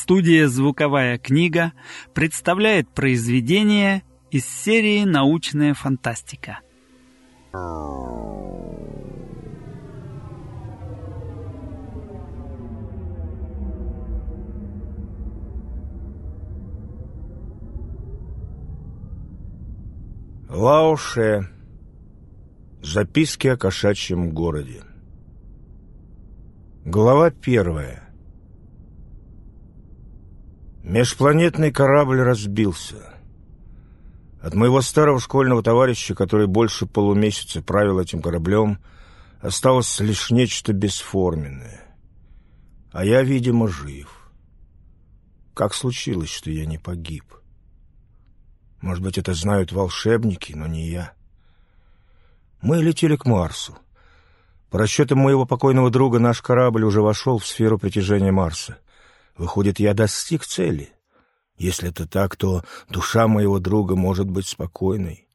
Студия «Звуковая книга» представляет произведение из серии «Научная фантастика». Лауше. Записки о кошачьем городе. Глава первая. Межпланетный корабль разбился. От моего старого школьного товарища, который больше полумесяца правил этим кораблем, осталось лишь нечто бесформенное. А я, видимо, жив. Как случилось, что я не погиб? Может быть, это знают волшебники, но не я. Мы летели к Марсу. По расчетам моего покойного друга, наш корабль уже вошел в сферу притяжения Марса. Выходит, я достиг цели. Если это так, то душа моего друга может быть спокойной.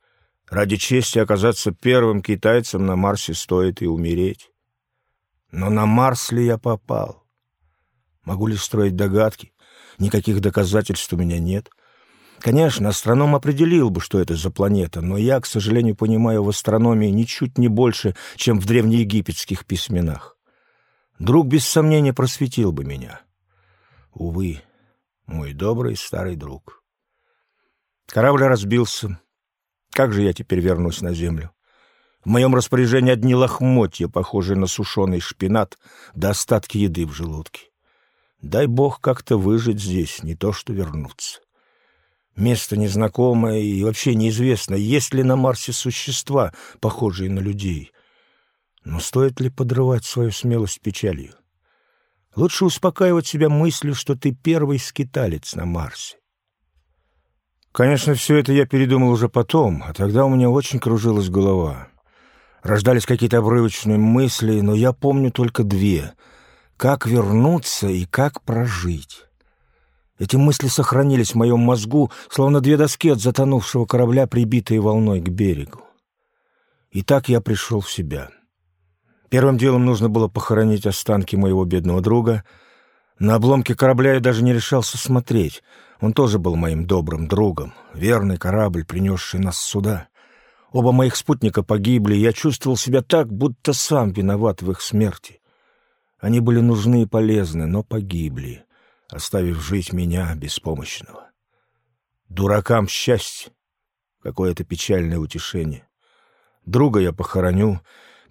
Ради чести оказаться первым китайцем на Марсе стоит и умереть. Но на Марс ли я попал? Могу ли строить догадки? Никаких доказательств у меня нет — Конечно, астроном определил бы, что это за планета, но я, к сожалению, понимаю в астрономии ничуть не больше, чем в древнеегипетских письменах. Друг без сомнения просветил бы меня. Увы, мой добрый старый друг. Корабль разбился. Как же я теперь вернусь на землю? В моем распоряжении одни лохмотья, похожие на сушеный шпинат, до остатки еды в желудке. Дай бог как-то выжить здесь, не то что вернуться. Место незнакомое и вообще неизвестно, есть ли на Марсе существа, похожие на людей. Но стоит ли подрывать свою смелость печалью? Лучше успокаивать себя мыслью, что ты первый скиталец на Марсе. Конечно, все это я передумал уже потом, а тогда у меня очень кружилась голова. Рождались какие-то обрывочные мысли, но я помню только две — как вернуться и как прожить. Эти мысли сохранились в моем мозгу, словно две доски от затонувшего корабля, прибитые волной к берегу. И так я пришел в себя. Первым делом нужно было похоронить останки моего бедного друга. На обломке корабля я даже не решался смотреть. Он тоже был моим добрым другом, верный корабль, принесший нас сюда. Оба моих спутника погибли, и я чувствовал себя так, будто сам виноват в их смерти. Они были нужны и полезны, но погибли оставив жить меня беспомощного. Дуракам счастье, какое-то печальное утешение. Друга я похороню,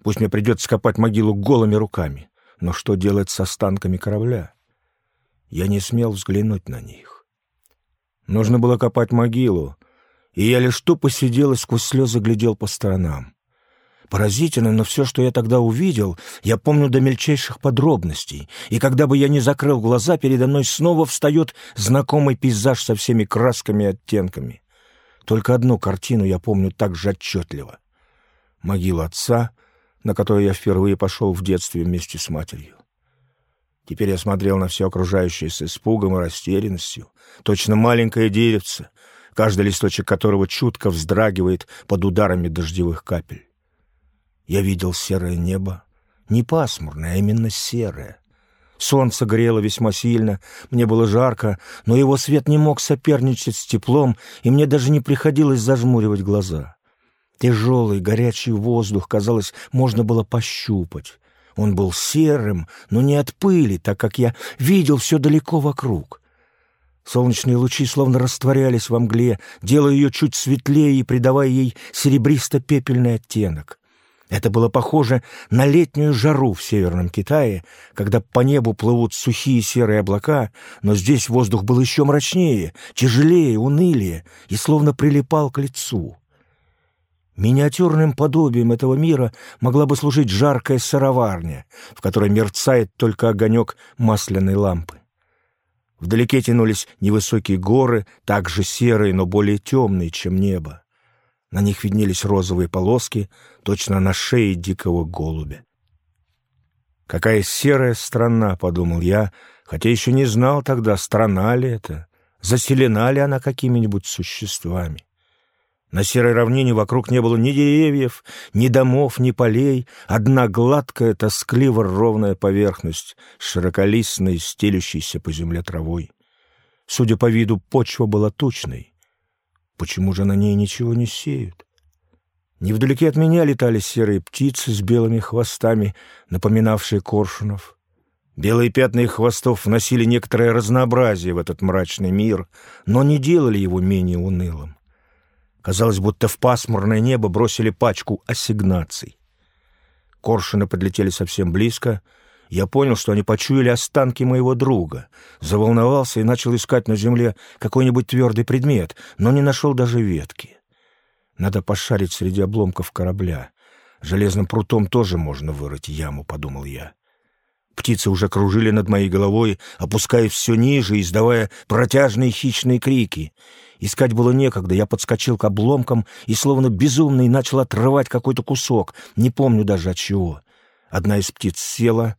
пусть мне придется копать могилу голыми руками, но что делать с останками корабля? Я не смел взглянуть на них. Нужно было копать могилу, и я лишь тупо сидел и сквозь слезы глядел по сторонам. Поразительно, но все, что я тогда увидел, я помню до мельчайших подробностей, и когда бы я не закрыл глаза, передо мной снова встает знакомый пейзаж со всеми красками и оттенками. Только одну картину я помню так же отчетливо. Могила отца, на которую я впервые пошел в детстве вместе с матерью. Теперь я смотрел на все окружающее с испугом и растерянностью. Точно маленькое деревце, каждый листочек которого чутко вздрагивает под ударами дождевых капель. Я видел серое небо, не пасмурное, а именно серое. Солнце грело весьма сильно, мне было жарко, но его свет не мог соперничать с теплом, и мне даже не приходилось зажмуривать глаза. Тяжелый, горячий воздух, казалось, можно было пощупать. Он был серым, но не от пыли, так как я видел все далеко вокруг. Солнечные лучи словно растворялись во мгле, делая ее чуть светлее и придавая ей серебристо-пепельный оттенок. Это было похоже на летнюю жару в Северном Китае, когда по небу плывут сухие серые облака, но здесь воздух был еще мрачнее, тяжелее, унылее и словно прилипал к лицу. Миниатюрным подобием этого мира могла бы служить жаркая сыроварня, в которой мерцает только огонек масляной лампы. Вдалеке тянулись невысокие горы, также серые, но более темные, чем небо. На них виднелись розовые полоски, точно на шее дикого голубя. «Какая серая страна!» — подумал я, хотя еще не знал тогда, страна ли это, заселена ли она какими-нибудь существами. На серой равнине вокруг не было ни деревьев, ни домов, ни полей, одна гладкая, тоскливо ровная поверхность, широколистной, стелющейся по земле травой — Судя по виду, почва была тучной. Почему же на ней ничего не сеют? Невдалеке от меня летали серые птицы с белыми хвостами, напоминавшие коршунов. Белые пятна их хвостов вносили некоторое разнообразие в этот мрачный мир, но не делали его менее унылым. Казалось, будто в пасмурное небо бросили пачку ассигнаций. Коршуны подлетели совсем близко. Я понял, что они почуяли останки моего друга. Заволновался и начал искать на земле какой-нибудь твердый предмет, но не нашел даже ветки. Надо пошарить среди обломков корабля. Железным прутом тоже можно вырыть яму, — подумал я. Птицы уже кружили над моей головой, опускаясь все ниже, издавая протяжные хищные крики. Искать было некогда, я подскочил к обломкам и, словно безумный, начал отрывать какой-то кусок, не помню даже от чего. Одна из птиц села.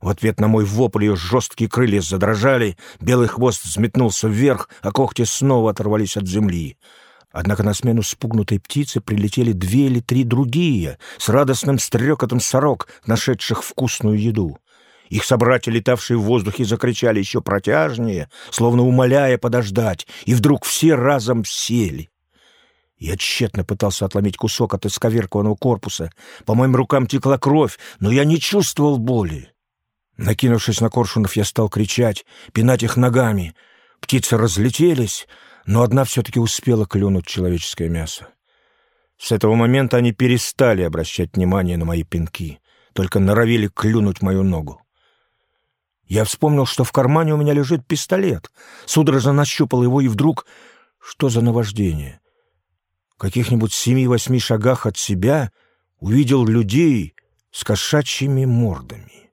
В ответ на мой вопль ее жесткие крылья задрожали, белый хвост взметнулся вверх, а когти снова оторвались от земли. Однако на смену спугнутой птицы прилетели две или три другие, с радостным стрекотом сорок, нашедших вкусную еду. Их собратья, летавшие в воздухе, закричали еще протяжнее, словно умоляя подождать, и вдруг все разом сели. Я тщетно пытался отломить кусок от исковеркованного корпуса. По моим рукам текла кровь, но я не чувствовал боли. Накинувшись на коршунов, я стал кричать, пинать их ногами. Птицы разлетелись, но одна все-таки успела клюнуть человеческое мясо. С этого момента они перестали обращать внимание на мои пинки, только норовили клюнуть мою ногу. Я вспомнил, что в кармане у меня лежит пистолет. Судорожно нащупал его, и вдруг... Что за наваждение? В каких-нибудь семи-восьми шагах от себя увидел людей с кошачьими мордами.